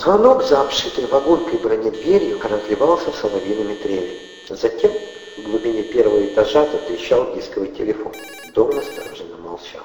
Звонок за обшитой вагонкой бронедверью разливался соловьиными трелями. Затем в глубине первого этажа затрещал дисковый телефон. Дом настороженно молчал.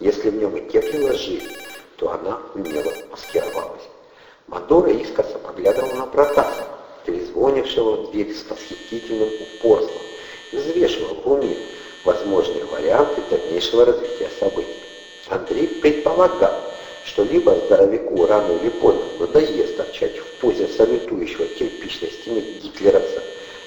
Если в нем и теплилась жизнь, то она умело маскировалась. Мадора искоса поглядывал на Протасова, перезвонившего в дверь с восхитительным упорством, взвешивал в уме возможные варианты дальнейшего развития событий. Андрей предполагал, что либо здоровяку рано или поздно надоест торчать в позе салютующего кирпичной стены гитлеровца,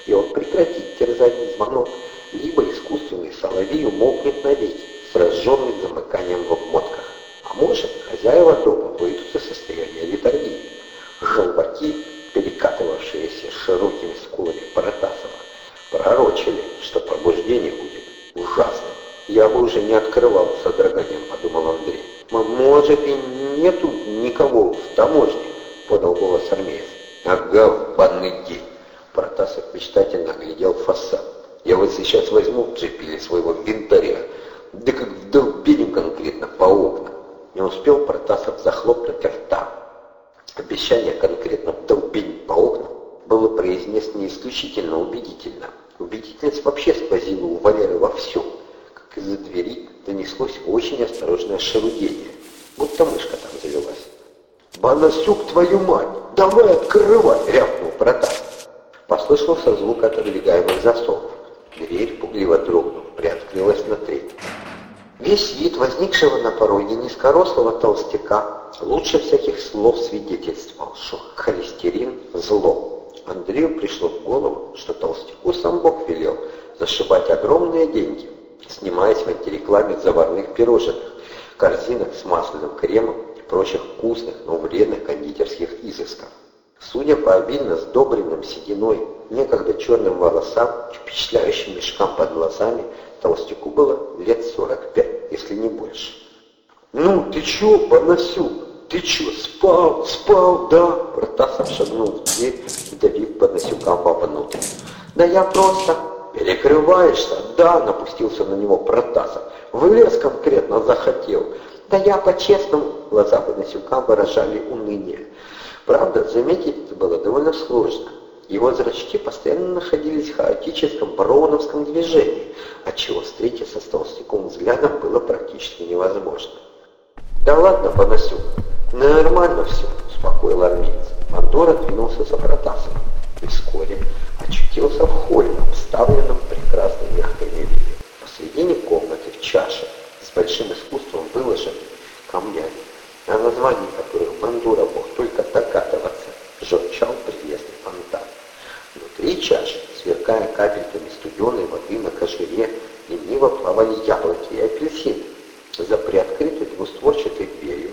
и он прекратит терзать звонок, либо искусственный соловей умолкнет навеки, сраженный замыканием в обмотках. А может, хозяева дома выйдут из состояния литургии. Желваки, перекатывавшиеся широкими скулами Паратасова, пророчили, что пробуждение будет ужасным. Я бы уже не открывал с содроганием. Может и нету никого в таможне, подал голос армеец. Ага, в банный день. Протасов мечтательно оглядел фасад. Я вот сейчас возьму или своего винтаря, да как вдолбенем конкретно по окнам. Не успел Протасов захлопнуть рта. Обещание конкретно вдолбень по окнам было произнесено исключительно убедительно. Убедительность вообще сквозила у Валеры во всем. Как из-за двери донеслось очень осторожное шелудение. Будто мышка там завелась. «Банасюк, твою мать! Давай открывай!» — рявкнул Протасов. Послышался звук отодвигаемых засовов. Дверь, пугливо дрогнув, приоткрылась на треть. Весь вид возникшего на пороге низкорослого толстяка лучше всяких слов свидетельствовал, что холестерин – зло. Андрею пришло в голову, что толстяку сам Бог велел зашибать огромные деньги, снимаясь в антирекламе заварных пирожных, корзинок с масляным кремом и прочих вкусных, но вредных кондитерских изысков. Судя по обильно сдобренным сединой, некогда черным волосам, впечатляющим мешкам под глазами, толстяку было лет 45, если не больше. «Ну, ты чё, Панасюк? Ты чё, спал, спал, да?» Протасов шагнул в дверь, давив Панасюкам вовнутрь. «Да я просто...» «Перекрываешься?» «Да», — напустился на него Протасов. «В лес конкретно захотел». «Да я по-честному...» Глаза Панасюка выражали уныние. Правда, заметить это было довольно сложно. Его зрачки постоянно находились в хаотическом бароновском движении, отчего встретиться с толстяком взглядом было практически невозможно. «Да ладно, Панасюк, нормально все», — успокоил армеец. Мандора двинулся за Протасовым и вскоре очутился в холле, обставленном прекрасной мягкой мебелью. Посредине комнаты чаше с большим искусством выложены камнями, на названии которых Мандура мог только догадываться, журчал прелестный фонтан. Внутри чаши, сверкая капельками студеной воды на кожуре, лениво плавали яблоки и апельсины. За приоткрытой двустворчатой дверью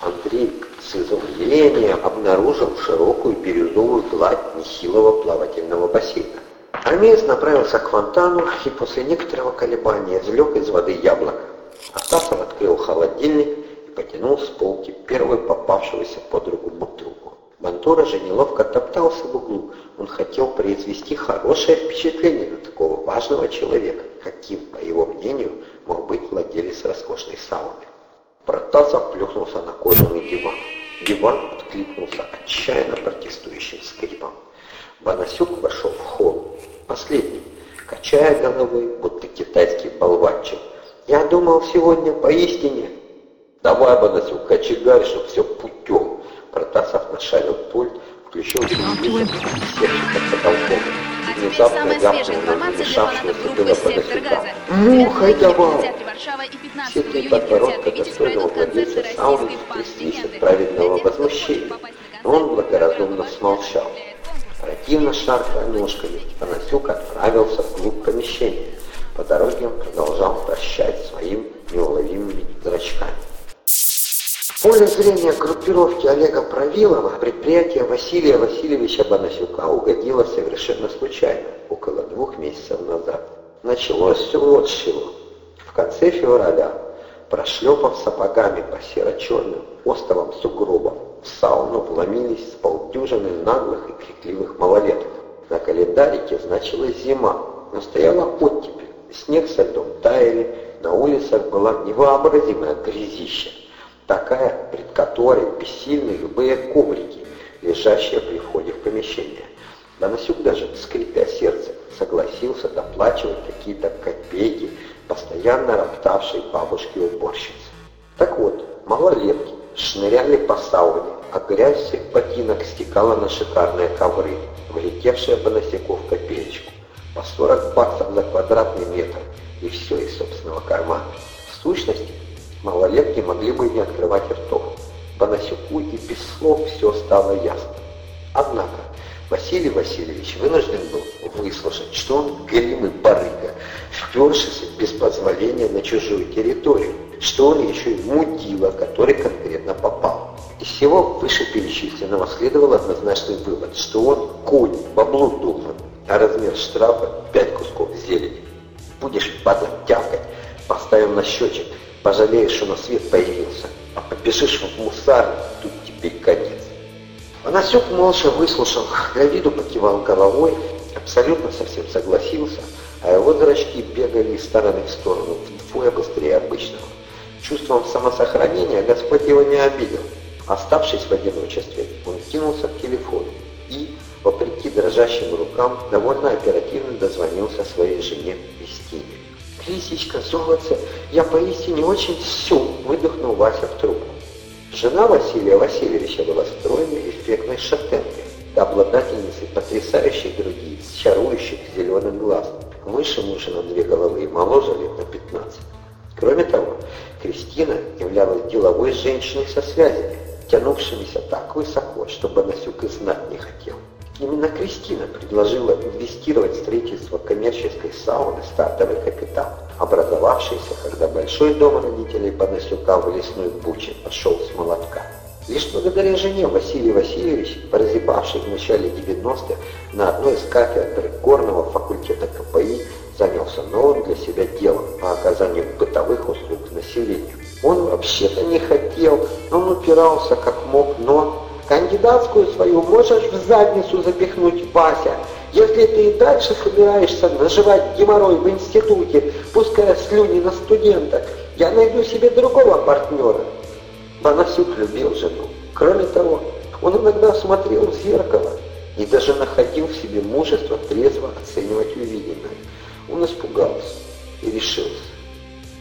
Андрей с изумлением обнаружил широкую бирюзовую гладь нехилого плавательного бассейна. Армеец направился к фонтану и после некоторого колебания извлек из воды яблоко. Астасов открыл холодильник и потянул с полки первую попавшуюся под руку бутылку. Бантора же неловко топтался в углу. Он хотел произвести хорошее впечатление на такого важного человека, каким, по его мнению, мог быть владелец роскошной сауны. Протасов плюхнулся на кожаный диван. Диван откликнулся отчаянно протестующим скрипом. Банасюк вошел в холл, последний, качая головой, будто китайский болванчик. «Я думал сегодня поистине...» «Давай, Банасюк, кочегарь, чтоб все путем!» Протасов нашарил пульт, включил телевизор, севший под потолком. И внезапно ляпнул на вмешавшегося было Банасюка. «Мухой давай!» Сильный подбородка достойного владельца сауны тряслись от праведного возмущения, но он благоразумно смолчал. Противно шаркая ножками, Панасюк отправился вглубь помещения. По дороге он продолжал прощать своим неуловимыми зрачками. Поле зрения группировки Олега Правилова предприятие Василия Васильевича Банасюка угодило совершенно случайно, около двух месяцев назад. Началось все вот с чего. В конце февраля, прошлепав сапогами по серо-черным островам сугробов, в сауну вломились с полдюжины наглых и крикливых малолеток. На календарике значилась зима, но стояла оттепель, снег со льдом таяли, на улицах была невообразимая грязища, такая, пред которой бессильны любые коврики, лежащая при входе в помещение. Бонасюк даже, скрипя сердце, согласился доплачивать какие-то копейки, постоянно роптавшей бабушке-уборщице. Так вот, малолетки шныряли по сауне, а грязь всех ботинок стекала на шикарные ковры, влетевшие бонасяков в копеечку. По 40 баксов за квадратный метр, и все из собственного кармана. В сущности, малолетки могли бы не открывать ртов. Бонасюку и без слов все стало ясно. Однако, Василий Васильевич вынужден был выслушать, что он грим и барыга, впершийся без позволения на чужую территорию, что он еще и мудила, который конкретно попал. Из всего вышеперечисленного следовал однозначный вывод, что он конь, бабло должен, а размер штрафа – пять кусков зелени. Будешь, падла, тявкать, поставим на счетчик, пожалеешь, что на свет появился, а побежишь в мусар, тут тебе конец. Панасюк молча выслушал, для виду покивал головой, абсолютно совсем согласился, а его зрачки бегали из стороны в сторону, вдвое быстрее обычного. Чувством самосохранения Господь его не обидел. Оставшись в одиночестве, он кинулся к телефону и, вопреки дрожащим рукам, довольно оперативно дозвонился своей жене Кристине. «Крисечка, золотце, я поистине очень всю!» — выдохнул Вася в трубку. Жена Василия Васильевича была стройной, эффектной шатенкой, обладательницей потрясающей груди, с чарующих зеленым глазом, выше мужа на две головы и моложе лет на 15. Кроме того, Кристина являлась деловой женщиной со связями, тянувшимися так высоко, что Бонасюк и знать не хотел. Именно Кристина предложила инвестировать в строительство коммерческой сауны стартовый капитал, образовавшийся, когда большой дом родителей Панасюка в лесной буче пошел с молотка. Лишь благодаря жене Василий Васильевич, прозябавший в начале 90-х на одной из кафедр горного факультета КПИ, занялся новым для себя делом по оказанию бытовых услуг населению. Он вообще-то не хотел, он упирался как мог, но Кандидатскую свою можешь в задницу запихнуть, Вася. Если ты и дальше собираешься наживать геморрой в институте, пуская слюни на студенток, я найду себе другого партнера. Панасюк любил жену. Кроме того, он иногда смотрел в зеркало и даже находил в себе мужество трезво оценивать увиденное. Он испугался и решился.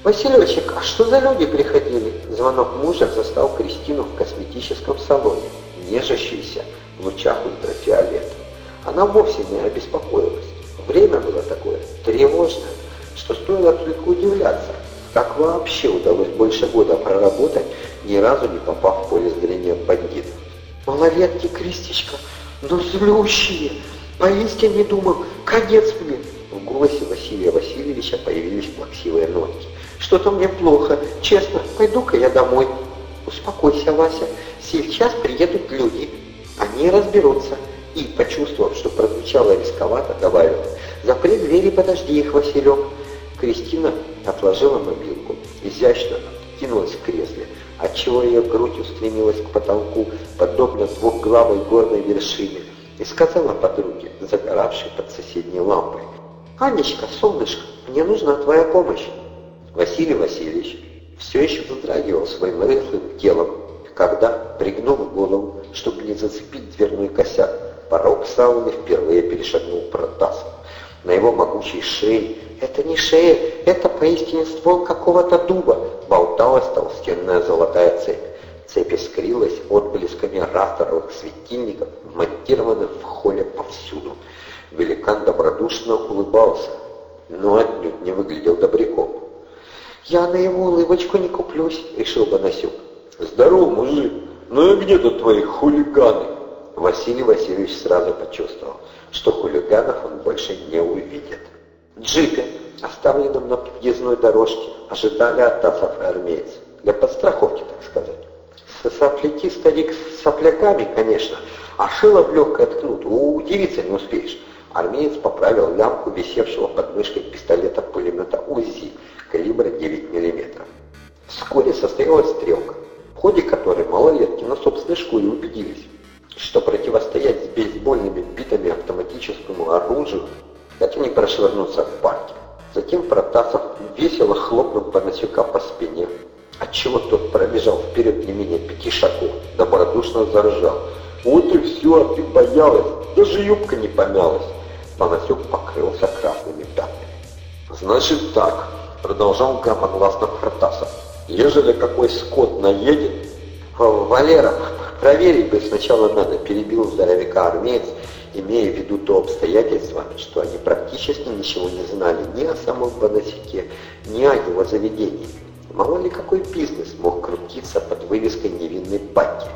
«Василечек, а что за люди приходили?» Звонок мужа застал Кристину в косметическом салоне нежащейся в лучах ультрафиолета. Она вовсе не обеспокоилась. Время было такое тревожное, что стоило только удивляться, как вообще удалось больше года проработать, ни разу не попав в поле зрения бандитов. «Малолетки, Кристичка, но злющие! Поистине думал, конец мне!» В голосе Василия Васильевича появились плаксивые нотки. «Что-то мне плохо. Честно, пойду-ка я домой». «Успокойся, Вася. Сейчас приедут люди, они разберутся. И, почувствовав, что прозвучало рисковато, добавил, «Запри двери, подожди их, Василек». Кристина отложила мобилку, изящно кинулась в кресле, отчего ее грудь устремилась к потолку, подобно двухглавой горной вершине, и сказала подруге, загоравшей под соседней лампой, «Анечка, солнышко, мне нужна твоя помощь». Василий Васильевич все еще вздрагивал своим рыхлым телом, когда, пригнув голову, чтобы не зацепить дверной косяк, порог сауны впервые перешагнул Протасов. На его могучей шее, это не шея, это поистине ствол какого-то дуба, болталась толстенная золотая цепь. Цепь искрилась отблесками растровых светильников, монтированных в холле повсюду. Великан добродушно улыбался, но отнюдь не выглядел добряком. «Я на его улыбочку не куплюсь», — решил Бонасюк. «Здорово, мужик! Ну и где тут твои хулиганы?» Василий Васильевич сразу почувствовал, что хулиганов он больше не увидит. Джипе, оставленном на подъездной дорожке, ожидали Атасов и армеец. Для подстраховки, так сказать. Сопляки старик с сопляками, конечно, а шило в легкое ткнут, удивиться не успеешь. Армеец поправил лямку висевшего под мышкой пистолета-пулемета УЗИ калибра 9 мм. Вскоре состоялась стрелка в ходе которой малолетки на собственной шкуре убедились, что противостоять с бейсбольными битами автоматическому оружию это не прошвырнуться в парке. Затем Протасов весело хлопнул Панасюка по спине, отчего тот пробежал вперед не менее пяти шагов, добродушно заржал. Вот и все, а ты боялась, даже юбка не помялась. Панасюк покрылся красными пятнами. Значит так, продолжал громогласно Протасов. Ежели какой скот наедет... Валера, проверить бы сначала надо, перебил здоровяка армеец, имея в виду то обстоятельство, что они практически ничего не знали ни о самом Бонасике, ни о его заведении. Мало ли какой бизнес мог крутиться под вывеской невинной Патти.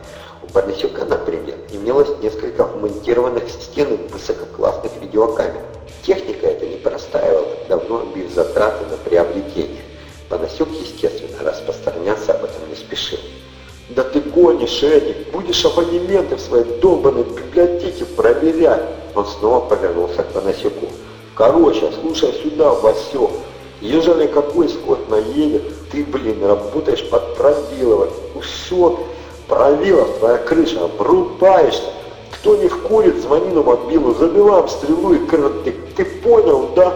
У Бонасюка, например, имелось несколько вмонтированных в высококлассных видеокамер. Техника эта не простаивала давно без затраты Да ты гонишь, Эдик, будешь абонементы в своей долбанной библиотеке проверять. Он снова повернулся к Панасюку. Короче, слушай сюда, Васек. Ежели какой скот наедет, ты, блин, работаешь под Пробилова. Все, Пробилов, твоя крыша, обрубаешься. Кто не вкурит, звони на мобилу, забиваем стрелу и крыты. Ты понял, да?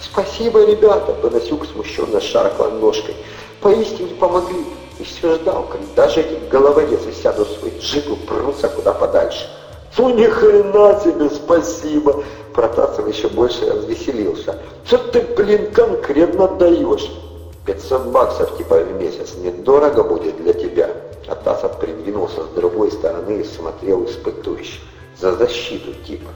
Спасибо, ребята, Панасюк смущенно шаркал ножкой. Поистине помогли. И все ждал, когда же эти головорезы сядут в свой джип и прутся куда подальше. Ну ни хрена себе спасибо. Протасов еще больше развеселился. Что ты, блин, конкретно даешь? 500 баксов типа в месяц недорого будет для тебя. Атасов придвинулся с другой стороны и смотрел испытующе. За защиту типа.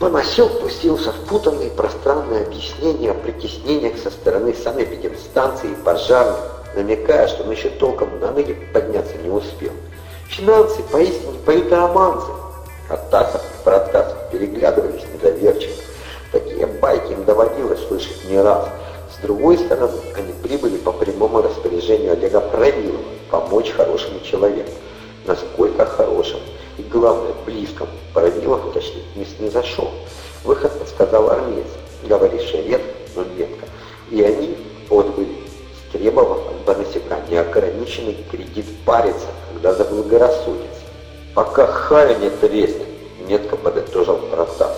Моносек пустился в путанные пространные объяснения о притеснениях со стороны санэпидемстанции и пожарных, намекая, что он еще толком на ноги подняться не успел. Финансы поистине поют романсы. Атасов и Протасов переглядывались недоверчиво. Такие байки им доводилось слышать не раз. С другой стороны, они прибыли по прямому распоряжению Олега Правилова помочь хорошему человеку. Насколько хорошему и, главное, близкому, Правилов уточнить не снизошел. Выход подсказал армеец, говоривший редко, но метко. И они отбыли, требовав от Бонасюка неограниченный кредит париться, когда заблагорассудится. Пока хая не треснет, метко подытожил Протасов.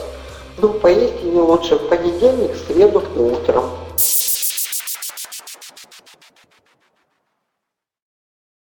Ну, поистине лучше в понедельник, среду и утром.